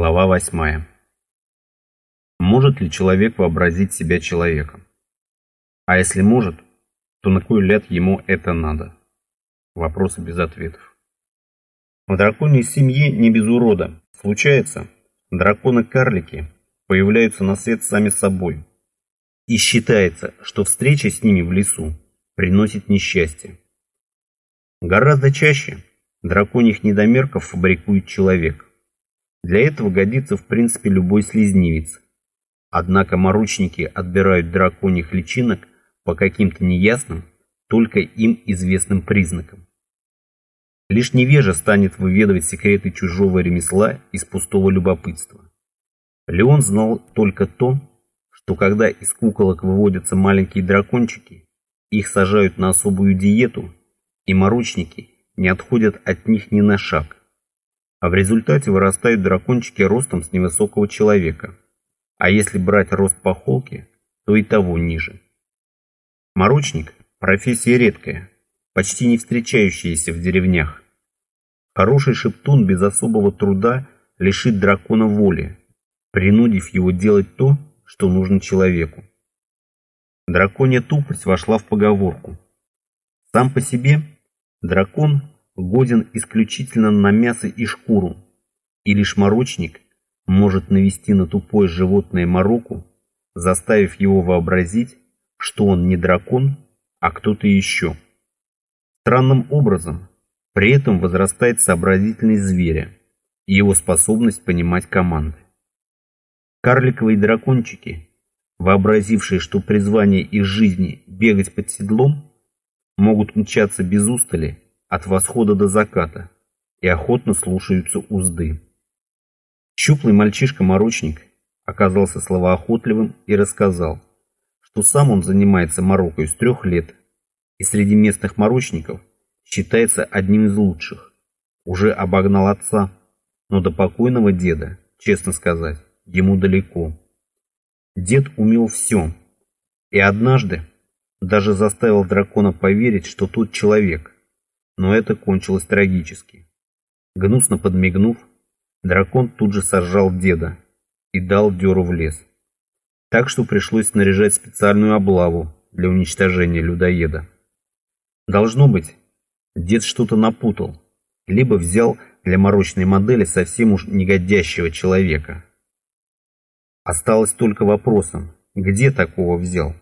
Глава восьмая. Может ли человек вообразить себя человеком? А если может, то на кой ляд ему это надо? Вопросы без ответов. В драконьей семье не без урода. Случается, драконы-карлики появляются на свет сами собой. И считается, что встреча с ними в лесу приносит несчастье. Гораздо чаще драконьих недомерков фабрикует человек. Для этого годится в принципе любой слизнивец. Однако морочники отбирают драконьих личинок по каким-то неясным, только им известным признакам. Лишь невежа станет выведывать секреты чужого ремесла из пустого любопытства. Леон знал только то, что когда из куколок выводятся маленькие дракончики, их сажают на особую диету, и морочники не отходят от них ни на шаг а в результате вырастают дракончики ростом с невысокого человека. А если брать рост по холке, то и того ниже. Морочник – профессия редкая, почти не встречающаяся в деревнях. Хороший шептун без особого труда лишит дракона воли, принудив его делать то, что нужно человеку. Драконья тупость вошла в поговорку. Сам по себе дракон годен исключительно на мясо и шкуру, и лишь морочник может навести на тупое животное мороку, заставив его вообразить, что он не дракон, а кто-то еще. Странным образом при этом возрастает сообразительность зверя и его способность понимать команды. Карликовые дракончики, вообразившие, что призвание их жизни бегать под седлом, могут мчаться без устали от восхода до заката и охотно слушаются узды. Щуплый мальчишка-морочник оказался словоохотливым и рассказал, что сам он занимается морокой с трех лет и среди местных морочников считается одним из лучших. Уже обогнал отца, но до покойного деда, честно сказать, ему далеко. Дед умел все, и однажды даже заставил дракона поверить, что тот человек – но это кончилось трагически. Гнусно подмигнув, дракон тут же сожрал деда и дал дёру в лес. Так что пришлось снаряжать специальную облаву для уничтожения людоеда. Должно быть, дед что-то напутал, либо взял для морочной модели совсем уж негодящего человека. Осталось только вопросом, где такого взял.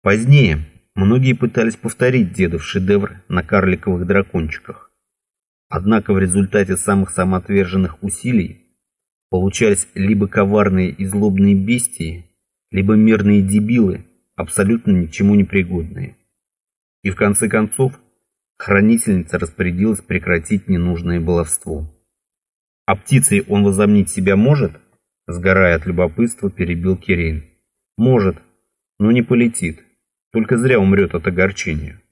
Позднее, Многие пытались повторить дедов шедевр на карликовых дракончиках. Однако в результате самых самоотверженных усилий получались либо коварные и злобные бестии, либо мирные дебилы, абсолютно ни к чему не пригодные. И в конце концов, хранительница распорядилась прекратить ненужное баловство. А птицей он возомнить себя может? Сгорая от любопытства, перебил Кирейн. Может, но не полетит. Только зря умрет от огорчения.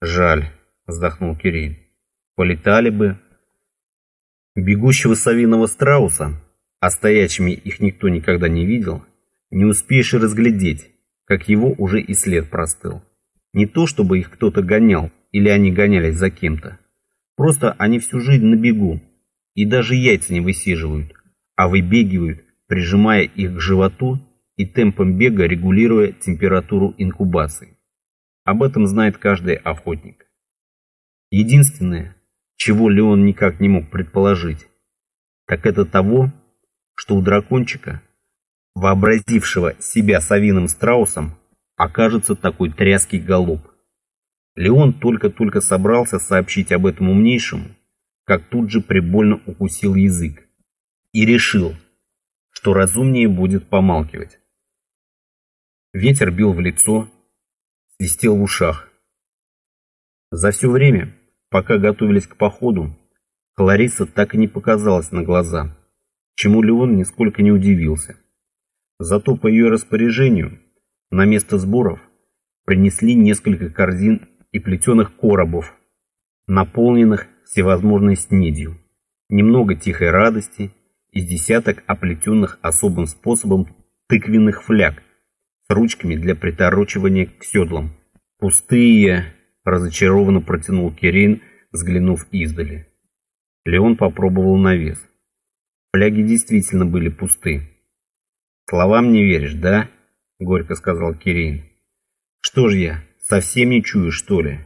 Жаль, вздохнул Кирейн. Полетали бы. Бегущего совиного страуса, а стоячими их никто никогда не видел, не успеешь и разглядеть, как его уже и след простыл. Не то, чтобы их кто-то гонял, или они гонялись за кем-то. Просто они всю жизнь на бегу, и даже яйца не высиживают, а выбегивают, прижимая их к животу и темпом бега регулируя температуру инкубации. Об этом знает каждый охотник. Единственное, чего Леон никак не мог предположить, так это того, что у дракончика, вообразившего себя совиным страусом, окажется такой тряский голуб. Леон только-только собрался сообщить об этом умнейшему, как тут же прибольно укусил язык и решил, что разумнее будет помалкивать. Ветер бил в лицо, свистел в ушах. За все время, пока готовились к походу, Клариса так и не показалась на глаза, чему Леон нисколько не удивился. Зато по ее распоряжению на место сборов принесли несколько корзин и плетеных коробов, наполненных всевозможной снедью, немного тихой радости и десяток оплетенных особым способом тыквенных фляг с ручками для приторочивания к седлам. «Пустые!» – разочарованно протянул Кирин, взглянув издали. Леон попробовал на вес. Фляги действительно были пусты. «Словам не веришь, да?» — горько сказал Кирейн. «Что ж я, совсем не чую, что ли?»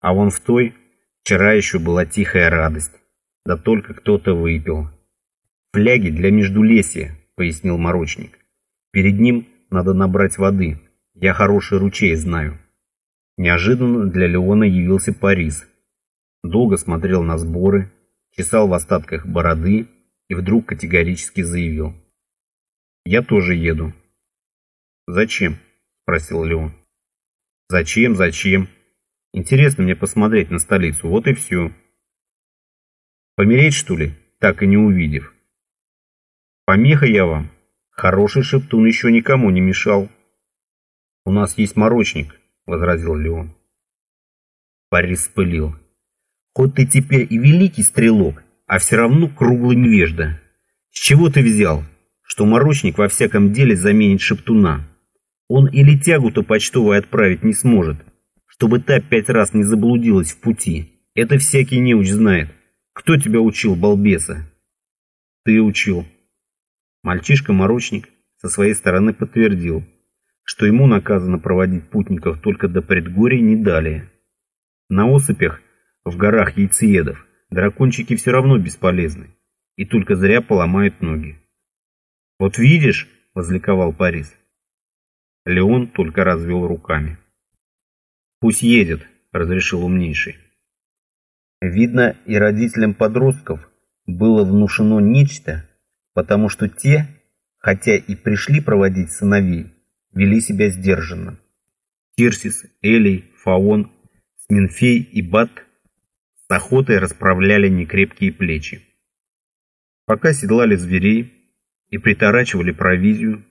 А вон в той вчера еще была тихая радость. Да только кто-то выпил. «Фляги для междулесья», — пояснил морочник. «Перед ним надо набрать воды. Я хороший ручей знаю». Неожиданно для Леона явился Парис. Долго смотрел на сборы, чесал в остатках бороды и вдруг категорически заявил. «Я тоже еду». «Зачем?» – спросил Леон. «Зачем, зачем? Интересно мне посмотреть на столицу, вот и все». «Помереть, что ли, так и не увидев?» «Помеха я вам. Хороший шептун еще никому не мешал». «У нас есть морочник», — возразил Леон. Парис спылил. «Хоть ты теперь и великий стрелок, а все равно круглый невежда. С чего ты взял, что морочник во всяком деле заменит шептуна? Он или тягу-то почтовой отправить не сможет, чтобы та пять раз не заблудилась в пути. Это всякий неуч знает. Кто тебя учил, балбеса? Ты учил. Мальчишка-морочник со своей стороны подтвердил, что ему наказано проводить путников только до предгорий не далее. На осыпях в горах яйцеедов дракончики все равно бесполезны и только зря поломают ноги. «Вот видишь», — возликовал Парис. Леон только развел руками. «Пусть едет», — разрешил умнейший. Видно, и родителям подростков было внушено нечто, потому что те, хотя и пришли проводить сыновей, вели себя сдержанно. Тирсис, Элей, Фаон, Сминфей и Бат с охотой расправляли некрепкие плечи. Пока седлали зверей и приторачивали провизию,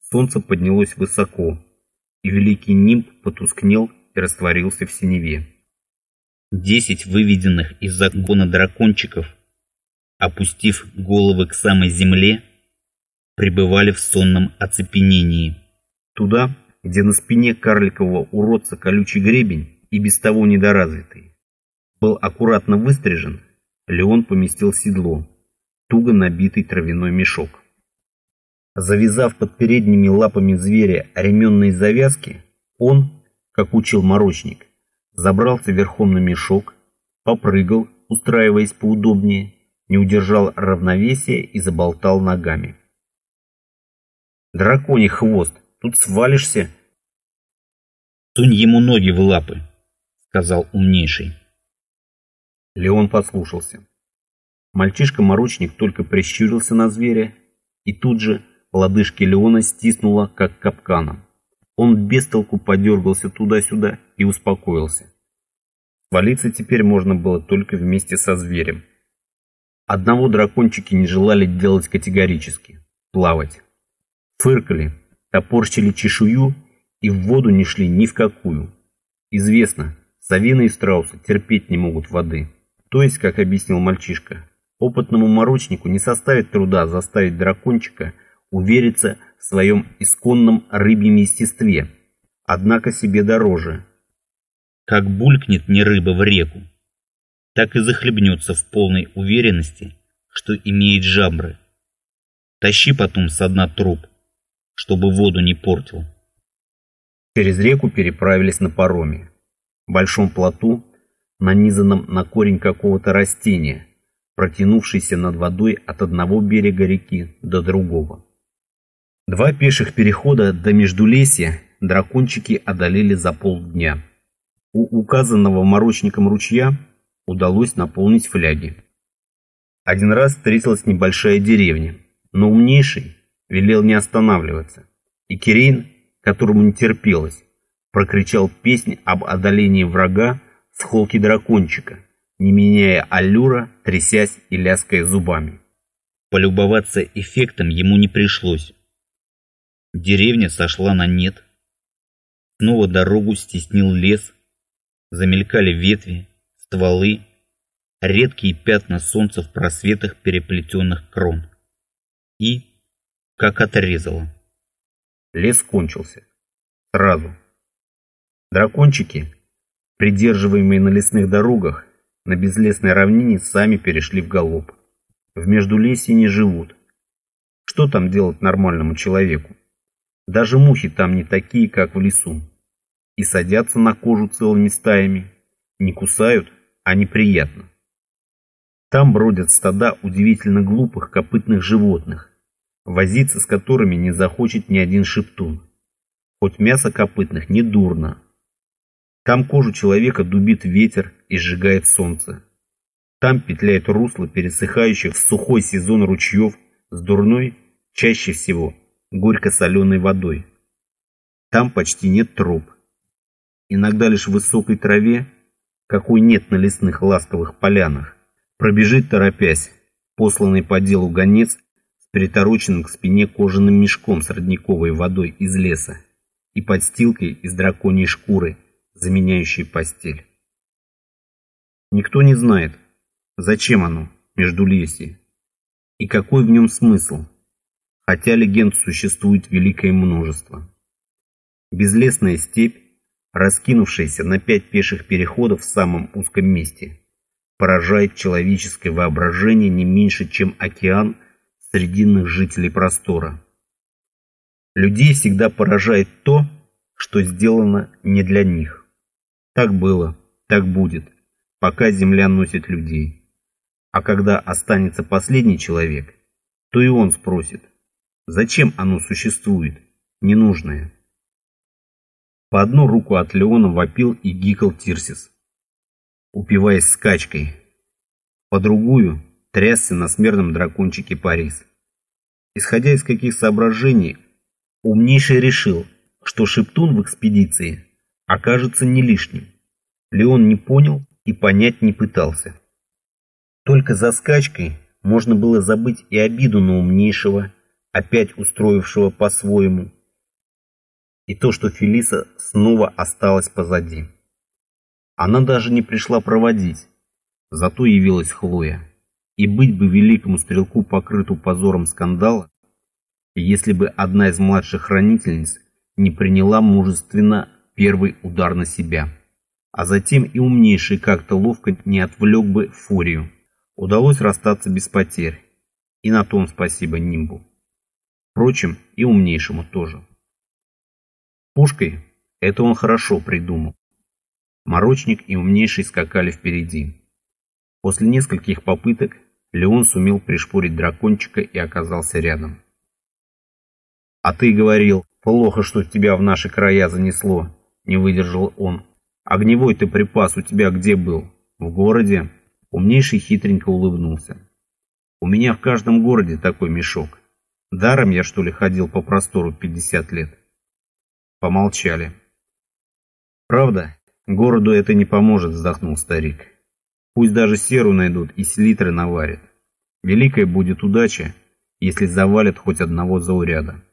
солнце поднялось высоко, и великий нимб потускнел и растворился в синеве. Десять выведенных из загона дракончиков, опустив головы к самой земле, пребывали в сонном оцепенении. Туда, где на спине карликового уродца колючий гребень и без того недоразвитый, был аккуратно выстрижен, Леон поместил седло, туго набитый травяной мешок. Завязав под передними лапами зверя ременные завязки, он, как учил морочник, забрался верхом на мешок, попрыгал, устраиваясь поудобнее, не удержал равновесия и заболтал ногами. «Драконий хвост, тут свалишься!» «Сунь ему ноги в лапы», — сказал умнейший. Леон послушался. Мальчишка-морочник только прищурился на зверя, и тут же лодыжки Леона стиснуло, как капканом. Он без толку подергался туда-сюда и успокоился. Свалиться теперь можно было только вместе со зверем. Одного дракончики не желали делать категорически – плавать. Фыркали, топорщили чешую и в воду не шли ни в какую. Известно, совины и страусы терпеть не могут воды. То есть, как объяснил мальчишка, опытному морочнику не составит труда заставить дракончика увериться в своем исконном рыбьем естестве, однако себе дороже. Как булькнет не рыба в реку, так и захлебнется в полной уверенности, что имеет жабры. Тащи потом со дна труп, чтобы воду не портил. Через реку переправились на пароме, большом плоту, нанизанном на корень какого-то растения, протянувшийся над водой от одного берега реки до другого. Два пеших перехода до Междулесья дракончики одолели за полдня. У указанного морочником ручья удалось наполнить фляги. Один раз встретилась небольшая деревня, но умнейший велел не останавливаться, и Кирейн, которому не терпелось, прокричал песнь об одолении врага с холки дракончика, не меняя аллюра, трясясь и ляская зубами. Полюбоваться эффектом ему не пришлось. Деревня сошла на нет. Снова дорогу стеснил лес, замелькали ветви, стволы, редкие пятна солнца в просветах переплетенных крон. И, как отрезало. Лес кончился. Сразу. Дракончики, придерживаемые на лесных дорогах, на безлесной равнине сами перешли в галоп. в Междулесье не живут. Что там делать нормальному человеку? Даже мухи там не такие, как в лесу. И садятся на кожу целыми стаями. Не кусают, а неприятно. Там бродят стада удивительно глупых копытных животных, возиться с которыми не захочет ни один шептун. Хоть мясо копытных не дурно. Там кожу человека дубит ветер и сжигает солнце. Там петляет русло пересыхающих в сухой сезон ручьев с дурной, чаще всего, горько-соленой водой. Там почти нет троп. Иногда лишь в высокой траве, какой нет на лесных ласковых полянах, пробежит торопясь, посланный по делу гонец с притороченным к спине кожаным мешком с родниковой водой из леса и подстилкой из драконьей шкуры, заменяющей постель. Никто не знает, зачем оно, междулесье, и какой в нем смысл, хотя легенд существует великое множество. Безлесная степь, раскинувшаяся на пять пеших переходов в самом узком месте, поражает человеческое воображение не меньше, чем океан срединных жителей простора. Людей всегда поражает то, что сделано не для них. Так было, так будет, пока земля носит людей. А когда останется последний человек, то и он спросит, зачем оно существует, ненужное. По одну руку от Леона вопил и гикал Тирсис, упиваясь скачкой. По другую трясся на смерном дракончике Парис. Исходя из каких соображений Умнейший решил, что Шептун в экспедиции окажется не лишним. Леон не понял и понять не пытался. Только за скачкой можно было забыть и обиду на умнейшего, опять устроившего по-своему, и то, что Фелиса снова осталась позади. Она даже не пришла проводить, зато явилась Хлоя. И быть бы великому стрелку покрыту позором скандала, если бы одна из младших хранительниц не приняла мужественно первый удар на себя. А затем и умнейший как-то ловко не отвлек бы фурию. Удалось расстаться без потерь. И на том спасибо Нимбу. Впрочем, и умнейшему тоже. Пушкой это он хорошо придумал. Морочник и умнейший скакали впереди. После нескольких попыток Леон сумел пришпорить дракончика и оказался рядом. «А ты говорил, плохо, что тебя в наши края занесло», — не выдержал он. «Огневой ты припас у тебя где был? В городе?» Умнейший хитренько улыбнулся. «У меня в каждом городе такой мешок. Даром я, что ли, ходил по простору пятьдесят лет?» Помолчали. «Правда, городу это не поможет», — вздохнул старик. «Пусть даже серу найдут и селитры наварят. Великая будет удача, если завалят хоть одного зауряда».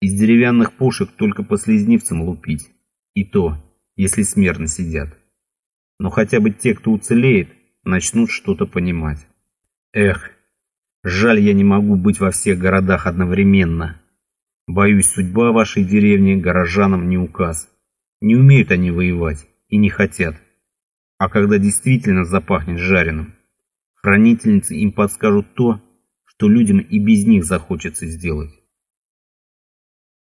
Из деревянных пушек только по слизнивцам лупить. И то, если смертно сидят. Но хотя бы те, кто уцелеет, начнут что-то понимать. Эх, жаль, я не могу быть во всех городах одновременно. Боюсь, судьба вашей деревни горожанам не указ. Не умеют они воевать и не хотят. А когда действительно запахнет жареным, хранительницы им подскажут то, что людям и без них захочется сделать.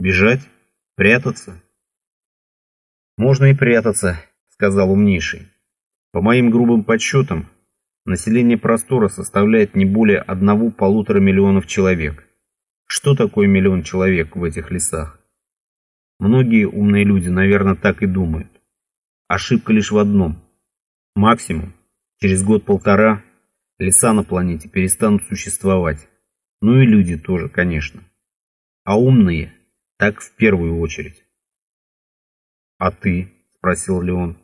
Бежать? Прятаться? Можно и прятаться, сказал умнейший. По моим грубым подсчетам, население простора составляет не более одного-полутора миллионов человек. Что такое миллион человек в этих лесах? Многие умные люди, наверное, так и думают. Ошибка лишь в одном. Максимум, через год-полтора, леса на планете перестанут существовать. Ну и люди тоже, конечно. А умные – так в первую очередь. «А ты?» – спросил Леон.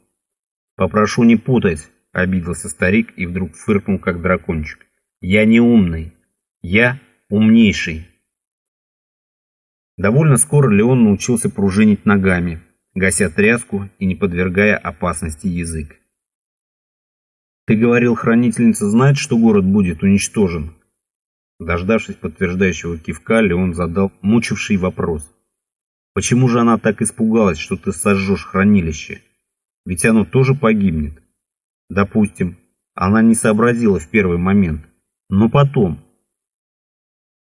«Попрошу не путать», – обиделся старик и вдруг фыркнул, как дракончик. «Я не умный. Я умнейший». Довольно скоро Леон научился пружинить ногами, гася тряску и не подвергая опасности язык. «Ты говорил, хранительница знает, что город будет уничтожен?» Дождавшись подтверждающего кивка, Леон задал мучивший вопрос. Почему же она так испугалась, что ты сожжешь хранилище? Ведь оно тоже погибнет. Допустим, она не сообразила в первый момент, Но потом.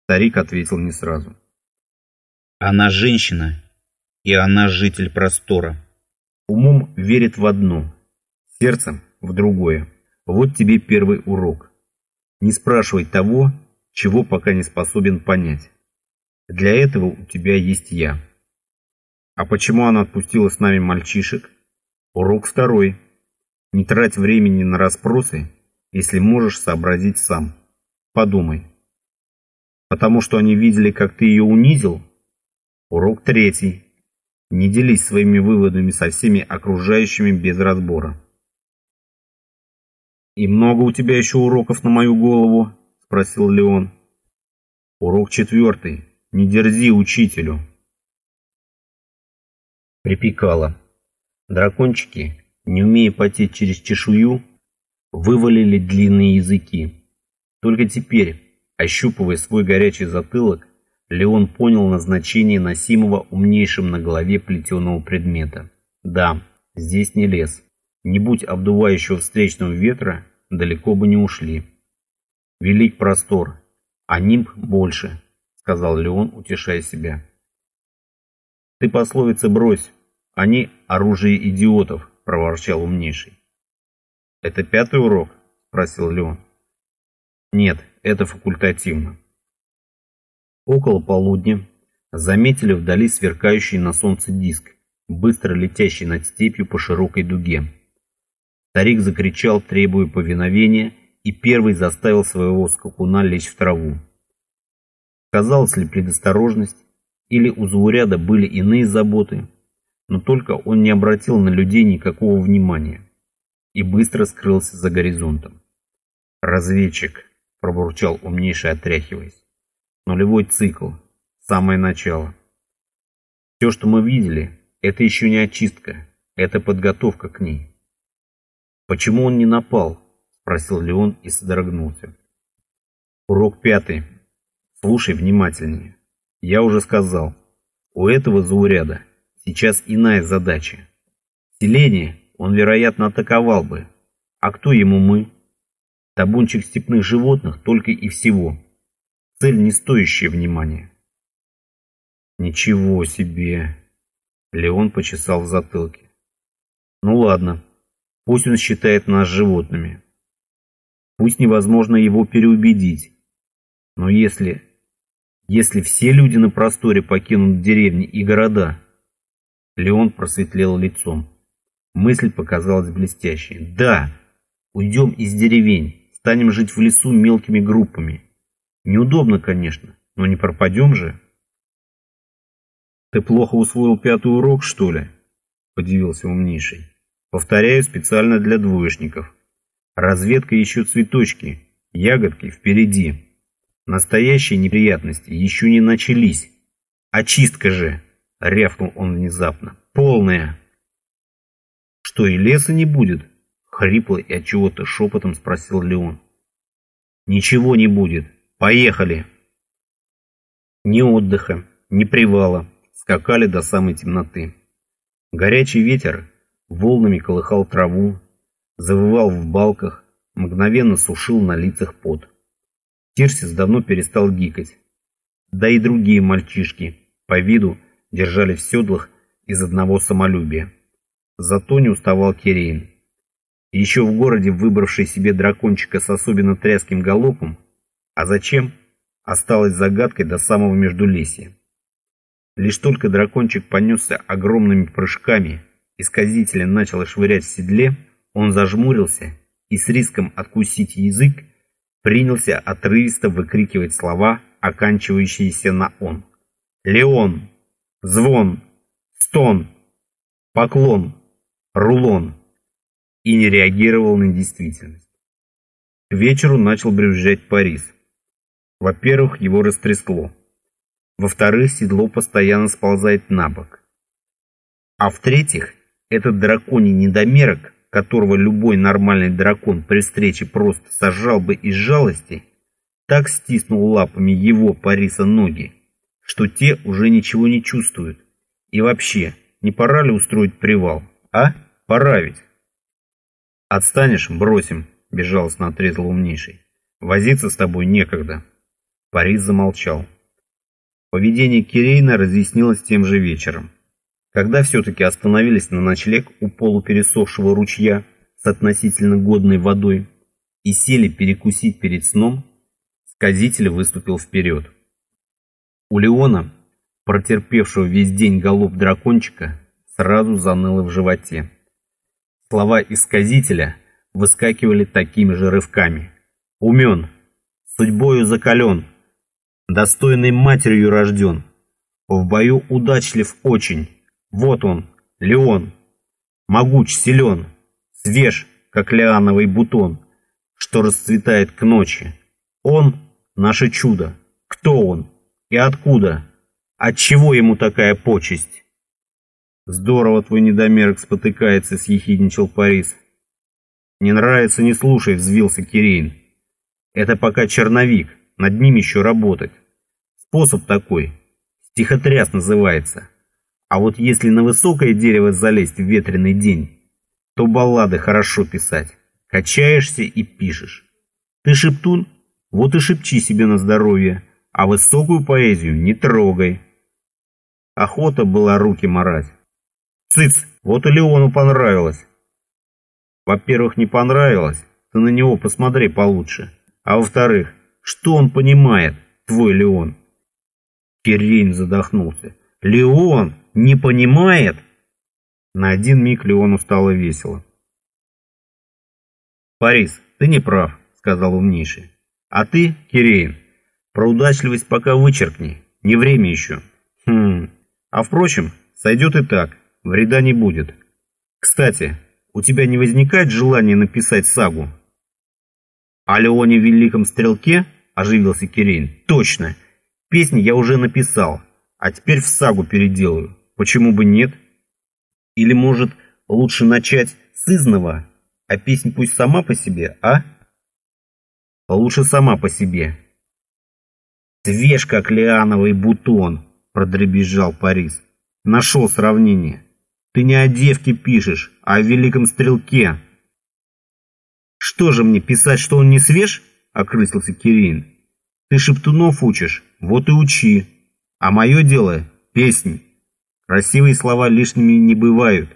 Старик ответил не сразу. Она женщина, и она житель простора. Умом верит в одно, сердцем в другое. Вот тебе первый урок. Не спрашивай того, чего пока не способен понять. Для этого у тебя есть я. А почему она отпустила с нами мальчишек? Урок второй. Не трать времени на расспросы, если можешь сообразить сам. Подумай. Потому что они видели, как ты ее унизил? Урок третий. Не делись своими выводами со всеми окружающими без разбора. «И много у тебя еще уроков на мою голову?» – спросил Леон. «Урок четвертый. Не дерзи учителю». Припекало. Дракончики, не умея потеть через чешую, вывалили длинные языки. Только теперь, ощупывая свой горячий затылок, Леон понял назначение носимого умнейшим на голове плетеного предмета. Да, здесь не лес. Не будь обдувающего встречного ветра, далеко бы не ушли. Велик простор, а нимб больше, сказал Леон, утешая себя. Ты пословицы брось, они оружие идиотов, проворчал умнейший. Это пятый урок? спросил Леон. Нет, это факультативно. Около полудня заметили вдали сверкающий на солнце диск, быстро летящий над степью по широкой дуге. Старик закричал, требуя повиновения, и первый заставил своего скакуна лечь в траву. Казалось ли предосторожность, или у Зауряда были иные заботы, но только он не обратил на людей никакого внимания и быстро скрылся за горизонтом. «Разведчик», — пробурчал умнейший, отряхиваясь. Нулевой цикл. Самое начало. Все, что мы видели, это еще не очистка, это подготовка к ней. Почему он не напал? Спросил Леон и содрогнулся. Урок пятый. Слушай внимательнее. Я уже сказал, у этого зауряда сейчас иная задача. Селение он, вероятно, атаковал бы. А кто ему мы? Табунчик степных животных только и всего. Цель, не стоящая внимания. Ничего себе. Леон почесал в затылке. Ну ладно, пусть он считает нас животными. Пусть невозможно его переубедить. Но если... Если все люди на просторе покинут деревни и города... Леон просветлел лицом. Мысль показалась блестящей. Да, уйдем из деревень, станем жить в лесу мелкими группами. Неудобно, конечно, но не пропадем же. Ты плохо усвоил пятый урок, что ли? Подивился умнейший. Повторяю специально для двоечников. Разведка еще цветочки, ягодки впереди. Настоящие неприятности еще не начались. Очистка же, рявкнул он внезапно. Полная. Что и леса не будет? Хрипло и от чего-то шепотом спросил Леон. Ничего не будет. Поехали!» Ни отдыха, ни привала, скакали до самой темноты. Горячий ветер волнами колыхал траву, завывал в балках, мгновенно сушил на лицах пот. Тирсис давно перестал гикать. Да и другие мальчишки, по виду, держали в седлах из одного самолюбия. Зато не уставал Кирейн. Еще в городе, выбравший себе дракончика с особенно тряским галопом, а зачем? Осталось загадкой до самого междулесья. Лишь только дракончик понесся огромными прыжками, и сказителя начал швырять в седле, он зажмурился и с риском откусить язык принялся отрывисто выкрикивать слова, оканчивающиеся на «он». «Леон! Звон! Стон! Поклон! Рулон!» и не реагировал на действительность. К вечеру начал брюзжать Парис. Во-первых, его растрясло. Во-вторых, седло постоянно сползает на бок. А в-третьих, этот драконий недомерок, которого любой нормальный дракон при встрече просто сожрал бы из жалости, так стиснул лапами его Париса ноги, что те уже ничего не чувствуют. И вообще, не пора ли устроить привал? А? Пора ведь. Отстанешь, бросим, безжалостно отрезал умнейший. Возиться с тобой некогда. Парис замолчал. Поведение Кирейна разъяснилось тем же вечером. Когда все-таки остановились на ночлег у полупересохшего ручья с относительно годной водой и сели перекусить перед сном, сказитель выступил вперед. У Леона, протерпевшего весь день голуб дракончика, сразу заныло в животе. Слова исказителя выскакивали такими же рывками. Умен, судьбою закален, достойной матерью рожден, в бою удачлив очень, вот он, Леон, могуч, силен, свеж, как лиановый бутон, что расцветает к ночи. Он — наше чудо. Кто он и откуда? Отчего ему такая почесть? Здорово твой недомерок спотыкается, съехидничал Парис. Не нравится, не слушай, взвился Кирейн. Это пока черновик, над ним еще работать. Способ такой, стихотряс называется. А вот если на высокое дерево залезть в ветреный день, то баллады хорошо писать. Качаешься и пишешь. Ты шептун? Вот и шепчи себе на здоровье, а высокую поэзию не трогай. Охота была руки марать. Цыц, вот и Леону понравилось. Во-первых, не понравилось, ты на него посмотри получше. А во-вторых, что он понимает, твой Леон? Кирейн задохнулся. Леон не понимает? На один миг Леону стало весело. «Парис, ты не прав», — сказал умнейший. «А ты, Киреин, про удачливость пока вычеркни, не время еще». «Хм, а впрочем, сойдет и так, вреда не будет. Кстати, у тебя не возникает желания написать сагу?» «О Леоне Великом Стрелке?» — оживился Кирейн. «Точно! Песнь я уже написал, а теперь в сагу переделаю. Почему бы нет? Или, может, лучше начать с изного, а песнь пусть сама по себе, а? Лучше сама по себе. Свеж, как лиановый бутон, продребезжал Парис. Нашел сравнение. Ты не о девке пишешь, а о великом стрелке. Что же мне, писать, что он не свеж? Окрысился Кирин. Ты шептунов учишь, вот и учи. А мое дело — песни. Красивые слова лишними не бывают.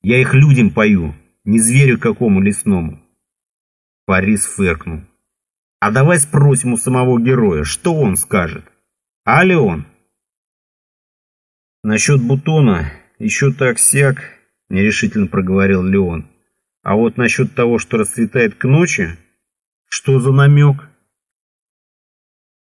Я их людям пою, не зверю какому лесному. Парис фыркнул. А давай спросим у самого героя, что он скажет. А Леон? Насчет бутона еще так-сяк, нерешительно проговорил Леон. А вот насчет того, что расцветает к ночи, что за намек?